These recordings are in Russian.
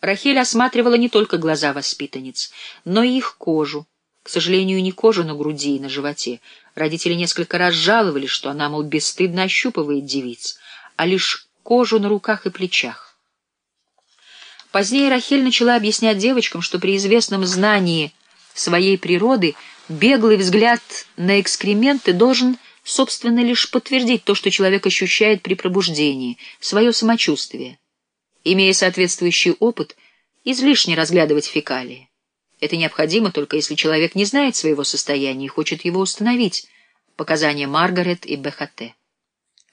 Рахель осматривала не только глаза воспитанниц, но и их кожу. К сожалению, не кожу на груди и на животе. Родители несколько раз жаловали, что она, мол, бесстыдно ощупывает девиц, а лишь кожу на руках и плечах. Позднее Рахель начала объяснять девочкам, что при известном знании своей природы беглый взгляд на экскременты должен, собственно, лишь подтвердить то, что человек ощущает при пробуждении, свое самочувствие. Имея соответствующий опыт, излишне разглядывать фекалии. Это необходимо только если человек не знает своего состояния и хочет его установить. Показания Маргарет и БХТ.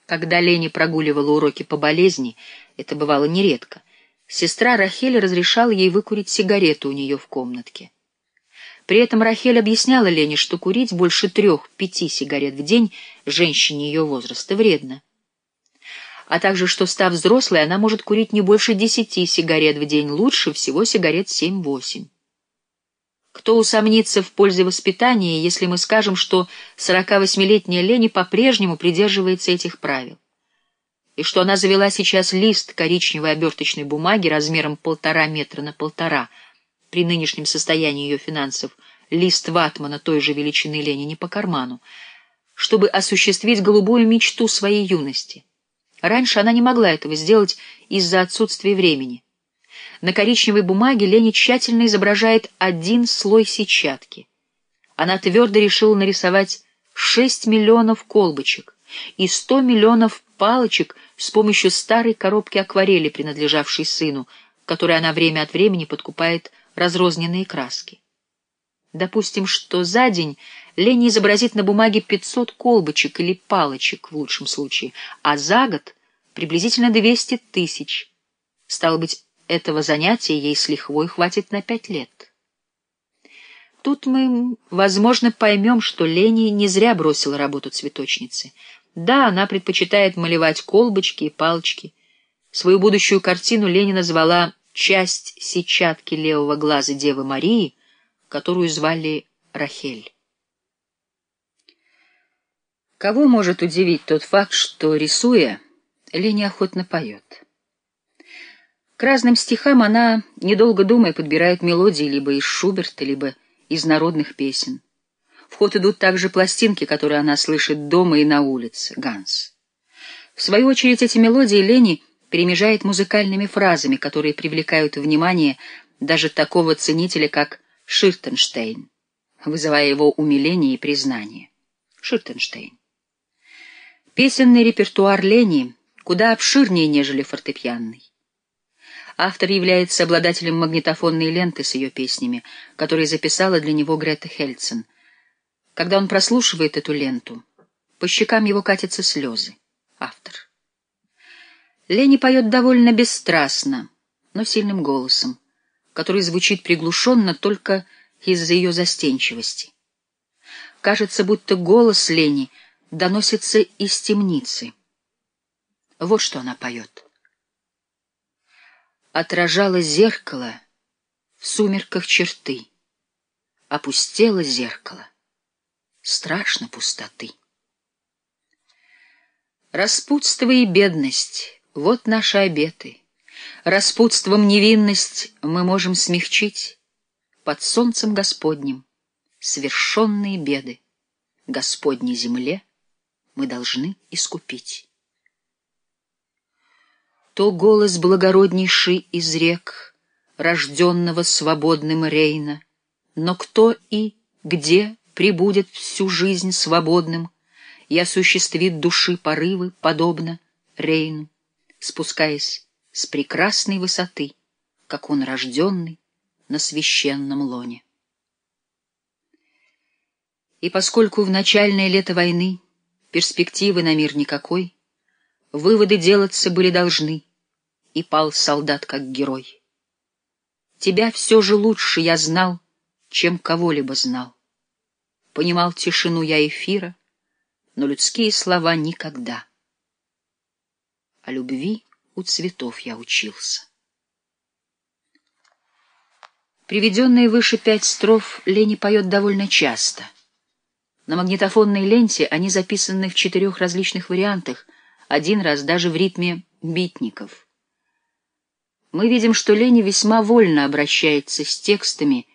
Когда Лени прогуливала уроки по болезни, это бывало нередко, сестра Рахель разрешала ей выкурить сигарету у нее в комнатке. При этом Рахель объясняла Лене, что курить больше трех-пяти сигарет в день женщине ее возраста вредно а также что, став взрослой, она может курить не больше десяти сигарет в день, лучше всего сигарет семь-восемь. Кто усомнится в пользе воспитания, если мы скажем, что 48-летняя Лени по-прежнему придерживается этих правил, и что она завела сейчас лист коричневой оберточной бумаги размером полтора метра на полтора, при нынешнем состоянии ее финансов, лист ватмана той же величины Лени не по карману, чтобы осуществить голубую мечту своей юности. Раньше она не могла этого сделать из-за отсутствия времени. На коричневой бумаге Лени тщательно изображает один слой сетчатки. Она твердо решила нарисовать 6 миллионов колбочек и 100 миллионов палочек с помощью старой коробки акварели, принадлежавшей сыну, которой она время от времени подкупает разрозненные краски. Допустим, что за день Лени изобразит на бумаге 500 колбочек или палочек в лучшем случае, а за год приблизительно 200 тысяч. Стало быть, этого занятия ей с лихвой хватит на пять лет. Тут мы, возможно, поймем, что Лени не зря бросила работу цветочницы. Да, она предпочитает малевать колбочки и палочки. Свою будущую картину Лени назвала «Часть сетчатки левого глаза Девы Марии», которую звали Рахель. Кого может удивить тот факт, что, рисуя, Леня охотно поет? К разным стихам она, недолго думая, подбирает мелодии либо из Шуберта, либо из народных песен. В ход идут также пластинки, которые она слышит дома и на улице, Ганс. В свою очередь эти мелодии Лени перемежает музыкальными фразами, которые привлекают внимание даже такого ценителя, как Ширтенштейн, вызывая его умиление и признание. Ширтенштейн. Песенный репертуар Лени куда обширнее, нежели фортепианный. Автор является обладателем магнитофонной ленты с ее песнями, которые записала для него Грета Хельцен. Когда он прослушивает эту ленту, по щекам его катятся слезы. Автор. Лени поет довольно бесстрастно, но сильным голосом, который звучит приглушенно только из-за ее застенчивости. Кажется, будто голос Лени — доносится из темницы. Вот что она поет. Отражало зеркало в сумерках черты. Опустело зеркало. Страшно пустоты. Распутство и бедность — вот наши обеты. Распутством невинность мы можем смягчить под солнцем Господним свершенные беды Господней земле — мы должны искупить. То голос благороднейший из рек, рожденного свободным Рейна, но кто и где прибудет всю жизнь свободным и осуществит души порывы, подобно Рейну, спускаясь с прекрасной высоты, как он рожденный на священном лоне. И поскольку в начальное лето войны перспективы на мир никакой, выводы делаться были должны, и пал солдат как герой. Тебя все же лучше я знал, чем кого-либо знал. Понимал тишину я эфира, но людские слова никогда. О любви у цветов я учился. Приведенные выше пять строф Лени поет довольно часто — на магнитофонной ленте они записаны в четырех различных вариантах, один раз даже в ритме битников. Мы видим, что Лени весьма вольно обращается с текстами,